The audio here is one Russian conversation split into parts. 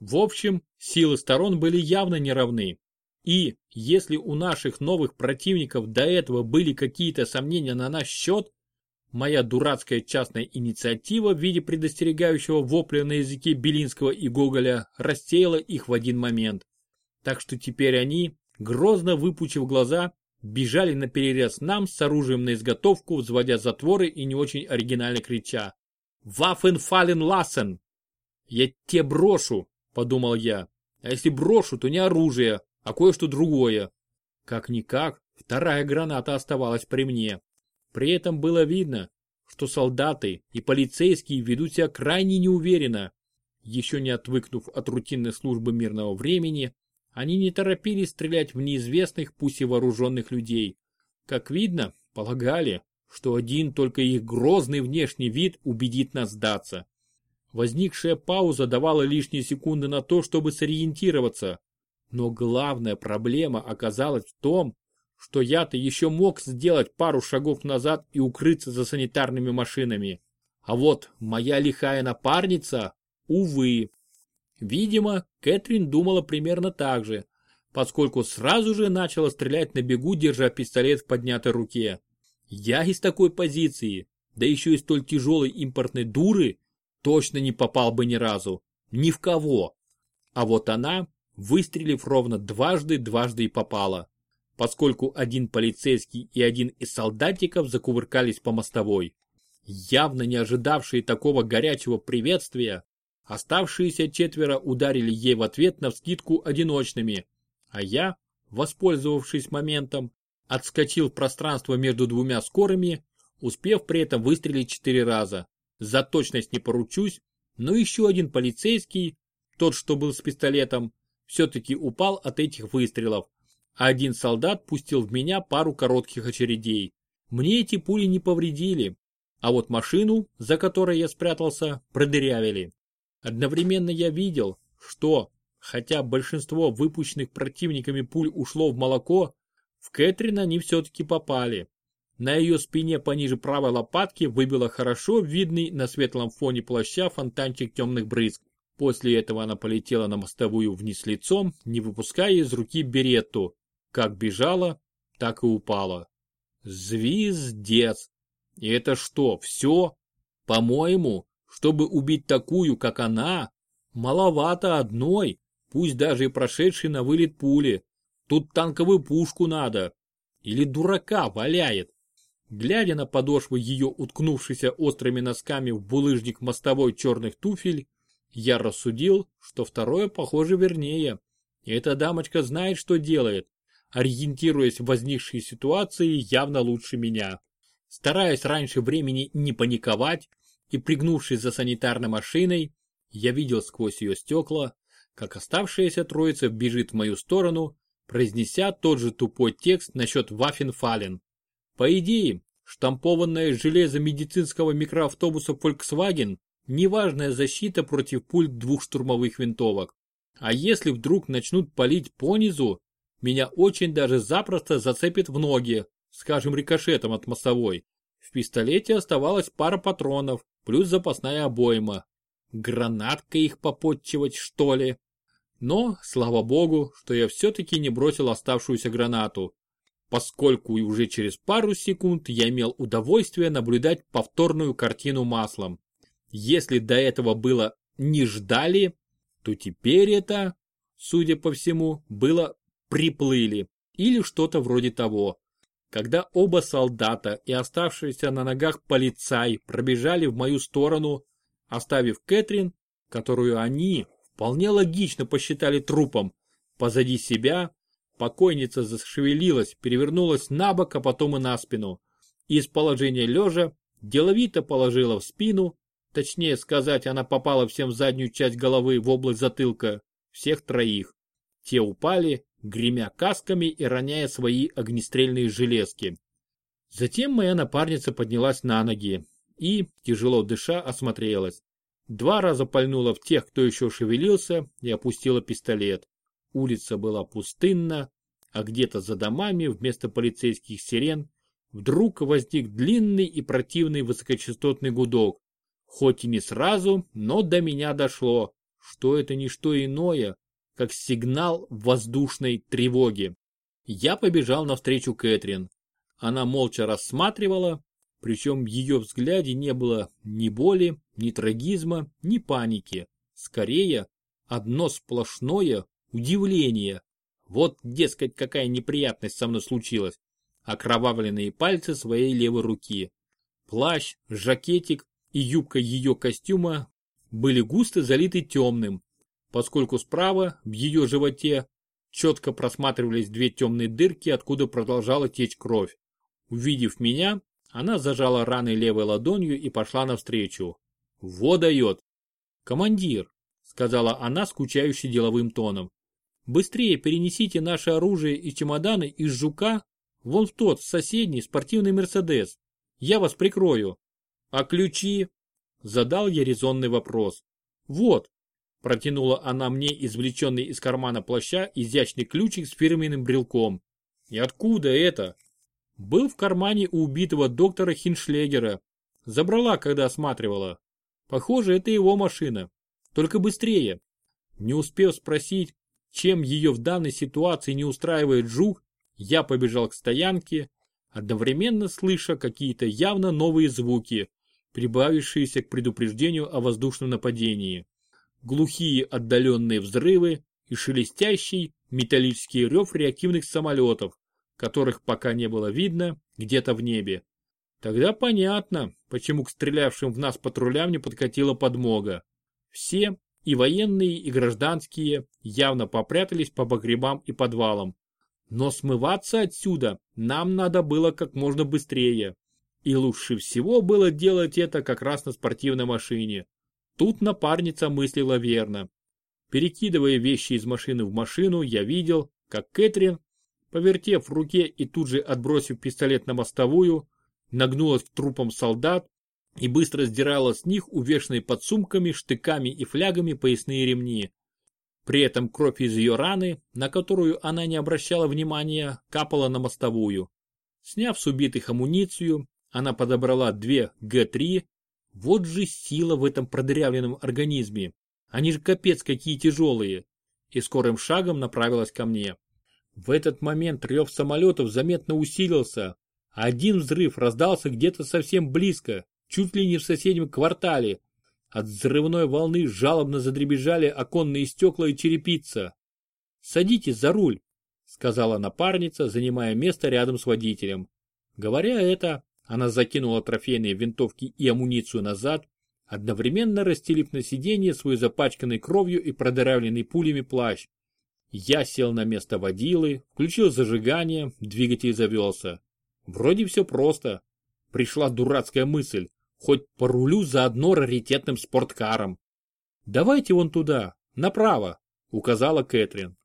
В общем, силы сторон были явно неравны. И, если у наших новых противников до этого были какие-то сомнения на наш счет, моя дурацкая частная инициатива в виде предостерегающего вопля на языке Белинского и Гоголя рассеяла их в один момент. Так что теперь они, грозно выпучив глаза, бежали на перерез нам с оружием на изготовку, взводя затворы и не очень оригинально крича. «Ваффен фален лассен!» «Я те брошу!» – подумал я. «А если брошу, то не оружие, а кое-что другое». Как-никак, вторая граната оставалась при мне. При этом было видно, что солдаты и полицейские ведут себя крайне неуверенно. Еще не отвыкнув от рутинной службы мирного времени, они не торопились стрелять в неизвестных, пусть и вооруженных людей. Как видно, полагали, что один только их грозный внешний вид убедит нас сдаться. Возникшая пауза давала лишние секунды на то, чтобы сориентироваться. Но главная проблема оказалась в том, что я-то еще мог сделать пару шагов назад и укрыться за санитарными машинами. А вот моя лихая напарница, увы. Видимо, Кэтрин думала примерно так же, поскольку сразу же начала стрелять на бегу, держа пистолет в поднятой руке. Я из такой позиции, да еще и столь тяжелой импортной дуры, точно не попал бы ни разу. Ни в кого. А вот она, выстрелив ровно дважды, дважды и попала. Поскольку один полицейский и один из солдатиков закувыркались по мостовой. Явно не ожидавшие такого горячего приветствия, Оставшиеся четверо ударили ей в ответ на вскидку одиночными, а я, воспользовавшись моментом, отскочил в пространство между двумя скорыми, успев при этом выстрелить четыре раза. За точность не поручусь, но еще один полицейский, тот, что был с пистолетом, все-таки упал от этих выстрелов, а один солдат пустил в меня пару коротких очередей. Мне эти пули не повредили, а вот машину, за которой я спрятался, продырявили. Одновременно я видел, что, хотя большинство выпущенных противниками пуль ушло в молоко, в Кэтрин они все-таки попали. На ее спине пониже правой лопатки выбило хорошо видный на светлом фоне плаща фонтанчик темных брызг. После этого она полетела на мостовую вниз лицом, не выпуская из руки беретту. Как бежала, так и упала. Звездец! И это что, все? По-моему, чтобы убить такую, как она, маловато одной, пусть даже и прошедшей на вылет пули. Тут танковую пушку надо. Или дурака валяет. Глядя на подошвы ее уткнувшейся острыми носками в булыжник мостовой черных туфель, я рассудил, что второе похоже вернее. Эта дамочка знает, что делает, ориентируясь в возникшей ситуации явно лучше меня. Стараясь раньше времени не паниковать, и пригнувшись за санитарной машиной, я видел сквозь ее стекла, как оставшаяся троица бежит в мою сторону, произнеся тот же тупой текст насчет Ваффенфален. По идее, штампованное железо медицинского микроавтобуса Volkswagen – неважная защита против пуль двух штурмовых винтовок. А если вдруг начнут палить понизу, меня очень даже запросто зацепит в ноги, скажем рикошетом от мостовой. В пистолете оставалась пара патронов, плюс запасная обойма. Гранаткой их попотчевать, что ли? Но, слава богу, что я все-таки не бросил оставшуюся гранату, поскольку уже через пару секунд я имел удовольствие наблюдать повторную картину маслом. Если до этого было «не ждали», то теперь это, судя по всему, было «приплыли» или что-то вроде того. Когда оба солдата и оставшиеся на ногах полицай пробежали в мою сторону, оставив Кэтрин, которую они вполне логично посчитали трупом, позади себя, покойница зашевелилась, перевернулась на бок, а потом и на спину. Из положения лежа деловито положила в спину, точнее сказать, она попала всем в заднюю часть головы в область затылка, всех троих. Те упали, гремя касками и роняя свои огнестрельные железки. Затем моя напарница поднялась на ноги и, тяжело дыша, осмотрелась. Два раза пальнула в тех, кто еще шевелился, и опустила пистолет. Улица была пустынна, а где-то за домами вместо полицейских сирен вдруг возник длинный и противный высокочастотный гудок. Хоть и не сразу, но до меня дошло, что это не что иное, как сигнал воздушной тревоги. Я побежал навстречу Кэтрин. Она молча рассматривала, причем в ее взгляде не было ни боли, ни трагизма, ни паники. Скорее, одно сплошное удивление. Вот, дескать, какая неприятность со мной случилась. Окровавленные пальцы своей левой руки. Плащ, жакетик и юбка ее костюма были густо залиты темным, поскольку справа, в ее животе, четко просматривались две темные дырки, откуда продолжала течь кровь. Увидев меня, она зажала раны левой ладонью и пошла навстречу. «Во дает!» «Командир», — сказала она скучающе деловым тоном, «быстрее перенесите наше оружие и чемоданы из жука вон в тот соседний спортивный Мерседес. Я вас прикрою». «А ключи?» — задал я резонный вопрос. «Вот», — протянула она мне извлеченный из кармана плаща изящный ключик с фирменным брелком. «И откуда это?» Был в кармане у убитого доктора Хиншлегера. Забрала, когда осматривала. Похоже, это его машина. Только быстрее. Не успев спросить, чем ее в данной ситуации не устраивает жук, я побежал к стоянке, одновременно слыша какие-то явно новые звуки, прибавившиеся к предупреждению о воздушном нападении. Глухие отдаленные взрывы и шелестящий металлический рев реактивных самолетов, которых пока не было видно где-то в небе. Тогда понятно, почему к стрелявшим в нас патрулям не подкатила подмога. Все, и военные, и гражданские, явно попрятались по погребам и подвалам. Но смываться отсюда нам надо было как можно быстрее. И лучше всего было делать это как раз на спортивной машине. Тут напарница мыслила верно. Перекидывая вещи из машины в машину, я видел, как Кэтрин повертев в руке и тут же отбросив пистолет на мостовую, нагнулась к трупам солдат и быстро сдирала с них увешанные подсумками, штыками и флягами поясные ремни. При этом кровь из ее раны, на которую она не обращала внимания, капала на мостовую. Сняв с убитых амуницию, она подобрала две Г-3. Вот же сила в этом продырявленном организме. Они же капец какие тяжелые. И скорым шагом направилась ко мне. В этот момент рев самолетов заметно усилился. Один взрыв раздался где-то совсем близко, чуть ли не в соседнем квартале. От взрывной волны жалобно задребежали оконные стекла и черепица. «Садитесь за руль», — сказала напарница, занимая место рядом с водителем. Говоря это, она закинула трофейные винтовки и амуницию назад, одновременно расстелив на сиденье свой запачканный кровью и продырявленный пулями плащ. Я сел на место водилы, включил зажигание, двигатель завелся. Вроде все просто. Пришла дурацкая мысль, хоть порулю заодно раритетным спорткаром. «Давайте вон туда, направо», — указала Кэтрин.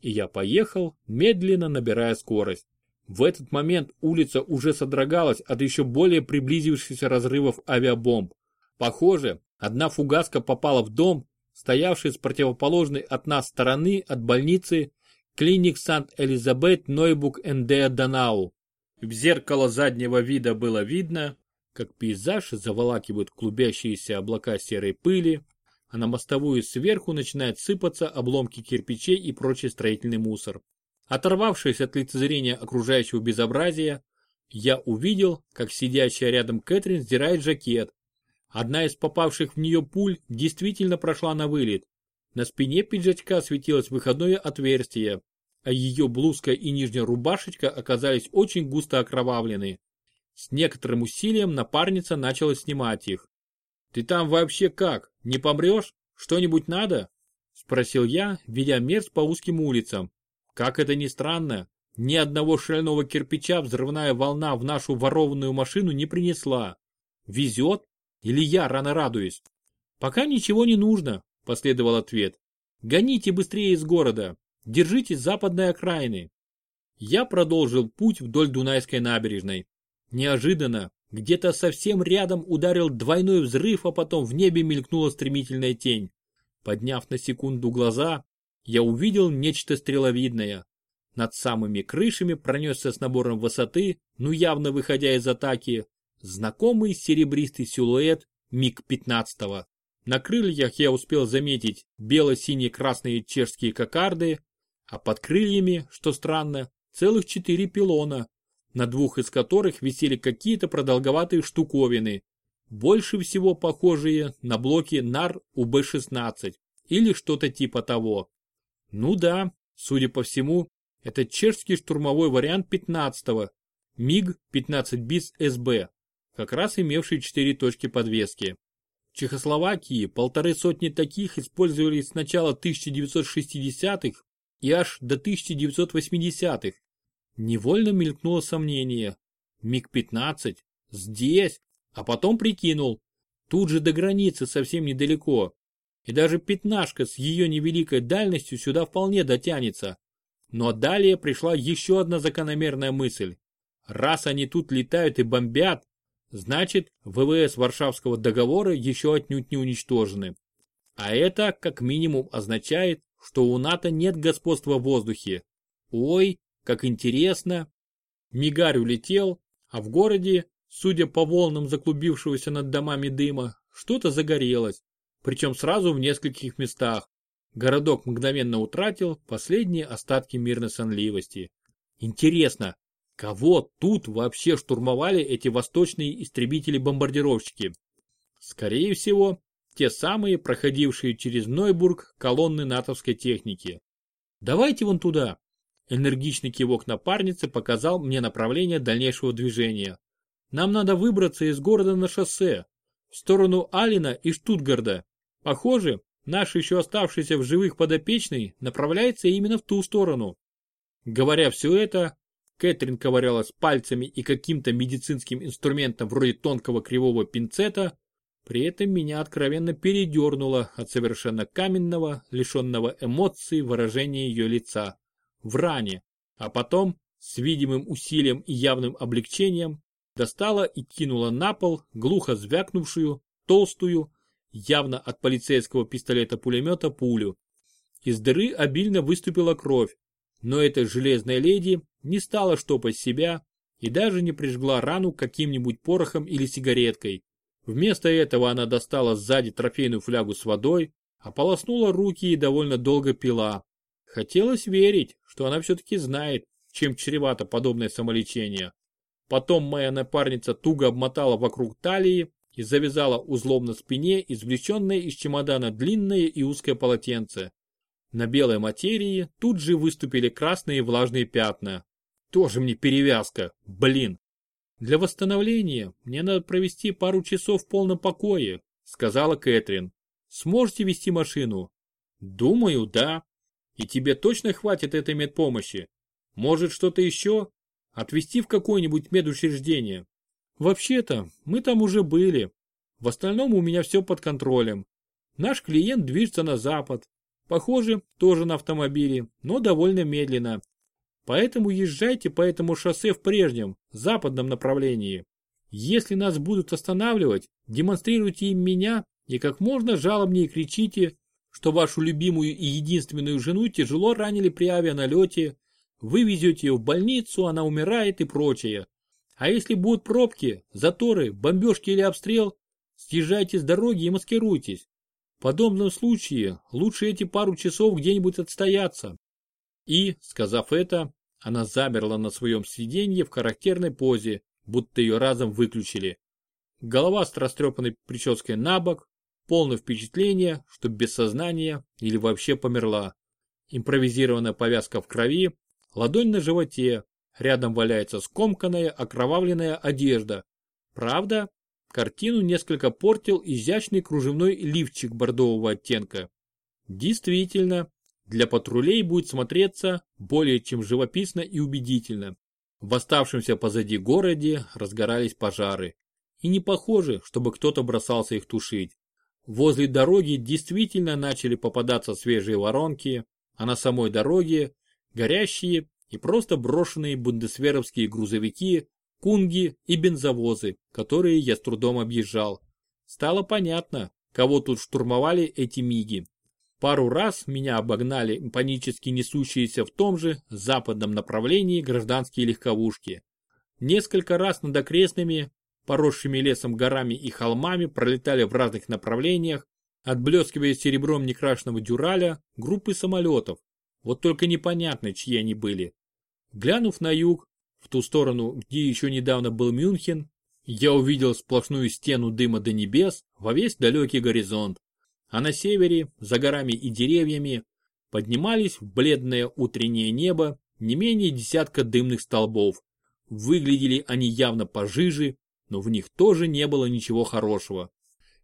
И я поехал, медленно набирая скорость. В этот момент улица уже содрогалась от еще более приблизившихся разрывов авиабомб. Похоже, одна фугаска попала в дом, стоявший с противоположной от нас стороны от больницы клиник Сант-Элизабет Нойбук Эндеа Данау. В зеркало заднего вида было видно, как пейзаж заволакивают клубящиеся облака серой пыли, а на мостовую сверху начинают сыпаться обломки кирпичей и прочий строительный мусор. Оторвавшись от лицезрения окружающего безобразия, я увидел, как сидящая рядом Кэтрин сдирает жакет, Одна из попавших в нее пуль действительно прошла на вылет. На спине пиджачка светилось выходное отверстие, а ее блузка и нижняя рубашечка оказались очень густо окровавлены. С некоторым усилием напарница начала снимать их. «Ты там вообще как, не помрешь? Что-нибудь надо?» Спросил я, ведя мерз по узким улицам. Как это ни странно, ни одного шального кирпича взрывная волна в нашу ворованную машину не принесла. Везет, или я рано радуюсь? Пока ничего не нужно, последовал ответ. Гоните быстрее из города. Держитесь западной окраины. Я продолжил путь вдоль Дунайской набережной. Неожиданно, где-то совсем рядом ударил двойной взрыв, а потом в небе мелькнула стремительная тень. Подняв на секунду глаза, я увидел нечто стреловидное. Над самыми крышами пронесся с набором высоты, ну явно выходя из атаки, знакомый серебристый силуэт МиГ-15. На крыльях я успел заметить бело-синие-красные чешские кокарды, а под крыльями, что странно, целых четыре пилона, на двух из которых висели какие-то продолговатые штуковины, больше всего похожие на блоки НАР УБ-16 или что-то типа того. Ну да, судя по всему, это чешский штурмовой вариант 15-го, МиГ-15 БИС СБ, как раз имевший четыре точки подвески. В Чехословакии полторы сотни таких использовались с начала 1960-х и аж до 1980-х. Невольно мелькнуло сомнение. МиГ-15? Здесь? А потом прикинул. Тут же до границы совсем недалеко. И даже пятнашка с ее невеликой дальностью сюда вполне дотянется. Но далее пришла еще одна закономерная мысль. Раз они тут летают и бомбят, значит ВВС Варшавского договора еще отнюдь не уничтожены. А это как минимум означает, что у НАТО нет господства в воздухе. Ой, как интересно. Мигарь улетел, а в городе, судя по волнам заклубившегося над домами дыма, что-то загорелось, причем сразу в нескольких местах. Городок мгновенно утратил последние остатки мирной сонливости. Интересно, кого тут вообще штурмовали эти восточные истребители-бомбардировщики? Скорее всего, те самые, проходившие через Нойбург колонны натовской техники. Давайте вон туда. Энергичный кивок напарницы показал мне направление дальнейшего движения. Нам надо выбраться из города на шоссе, в сторону Алина и Штутгарда. Похоже, наш еще оставшийся в живых подопечный направляется именно в ту сторону. Говоря все это, Кэтрин ковырялась пальцами и каким-то медицинским инструментом вроде тонкого кривого пинцета, при этом меня откровенно передернуло от совершенно каменного, лишенного эмоций выражения ее лица. В ране. А потом, с видимым усилием и явным облегчением, достала и кинула на пол глухо звякнувшую, толстую, явно от полицейского пистолета-пулемета пулю. Из дыры обильно выступила кровь, но эта железная леди не стала штопать себя и даже не прижгла рану каким-нибудь порохом или сигареткой. Вместо этого она достала сзади трофейную флягу с водой, ополоснула руки и довольно долго пила. Хотелось верить, что она все-таки знает, чем чревато подобное самолечение. Потом моя напарница туго обмотала вокруг талии и завязала узлом на спине извлеченное из чемодана длинное и узкое полотенце. На белой материи тут же выступили красные влажные пятна. Тоже мне перевязка, блин. Для восстановления мне надо провести пару часов в полном покое, сказала Кэтрин. Сможете вести машину? Думаю, да. И тебе точно хватит этой медпомощи? Может что-то еще? Отвезти в какое-нибудь медучреждение? Вообще-то, мы там уже были. В остальном у меня все под контролем. Наш клиент движется на запад. Похоже, тоже на автомобиле, но довольно медленно. Поэтому езжайте по этому шоссе в прежнем, западном направлении. Если нас будут останавливать, демонстрируйте им меня и как можно жалобнее кричите, что вашу любимую и единственную жену тяжело ранили при авианалете, вы везете ее в больницу, она умирает и прочее. А если будут пробки, заторы, бомбежки или обстрел, съезжайте с дороги и маскируйтесь. В подобном случае лучше эти пару часов где-нибудь отстояться. И, сказав это, она замерла на своем сиденье в характерной позе, будто ее разом выключили. Голова с растрепанной прической на бок, полное впечатление, что без сознания или вообще померла. Импровизированная повязка в крови, ладонь на животе, рядом валяется скомканная окровавленная одежда. Правда, картину несколько портил изящный кружевной лифчик бордового оттенка. Действительно, для патрулей будет смотреться более чем живописно и убедительно. В оставшемся позади городе разгорались пожары. И не похоже, чтобы кто-то бросался их тушить. Возле дороги действительно начали попадаться свежие воронки, а на самой дороге горящие и просто брошенные бундесверовские грузовики, кунги и бензовозы, которые я с трудом объезжал. Стало понятно, кого тут штурмовали эти миги. Пару раз меня обогнали панически несущиеся в том же западном направлении гражданские легковушки. Несколько раз над окрестными, поросшими лесом горами и холмами пролетали в разных направлениях отблескивая серебром некрашенного дюраля группы самолетов. Вот только непонятно, чьи они были. Глянув на юг, в ту сторону, где еще недавно был Мюнхен, я увидел сплошную стену дыма до небес во весь далекий горизонт. А на севере, за горами и деревьями, поднимались в бледное утреннее небо не менее десятка дымных столбов. Выглядели они явно пожиже, но в них тоже не было ничего хорошего.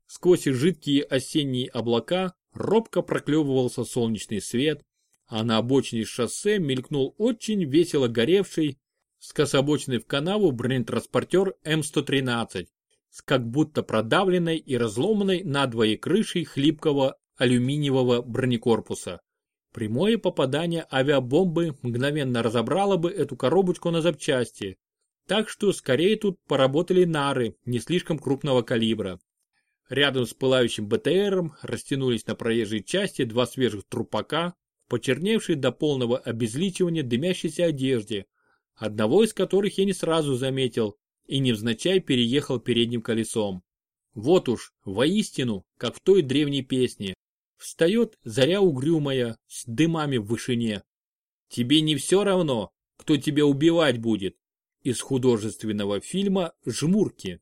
Сквозь жидкие осенние облака робко проклевывался солнечный свет, а на обочине шоссе мелькнул очень весело горевший, скособоченный в канаву бронетранспортер М113 с как будто продавленной и разломанной надвое крышей хлипкого алюминиевого бронекорпуса. Прямое попадание авиабомбы мгновенно разобрало бы эту коробочку на запчасти, так что скорее тут поработали нары не слишком крупного калибра. Рядом с пылающим БТРом растянулись на проезжей части два свежих трупака, почерневшие до полного обезличивания дымящейся одежде, одного из которых я не сразу заметил и невзначай переехал передним колесом. Вот уж, воистину, как в той древней песне. Встает заря угрюмая, с дымами в вышине. Тебе не все равно, кто тебя убивать будет. Из художественного фильма «Жмурки».